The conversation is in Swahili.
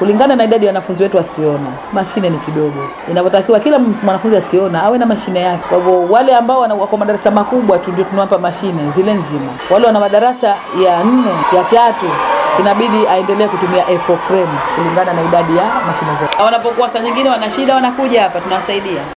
kulingana na idadi ya wanafunzi wetu wasiona. Mashine ni kidogo, inavyotakiwa kila mwanafunzi asiona awe na mashine yake. Kwa hivyo wale ambao wako madarasa makubwa tu ndio tunawapa mashine zile nzima. Wale wana madarasa ya nne ya tatu inabidi aendelee kutumia A4 frame kulingana na idadi ya mashine zetu. Wanapokuwa saa nyingine wana shida, wanakuja hapa tunawasaidia.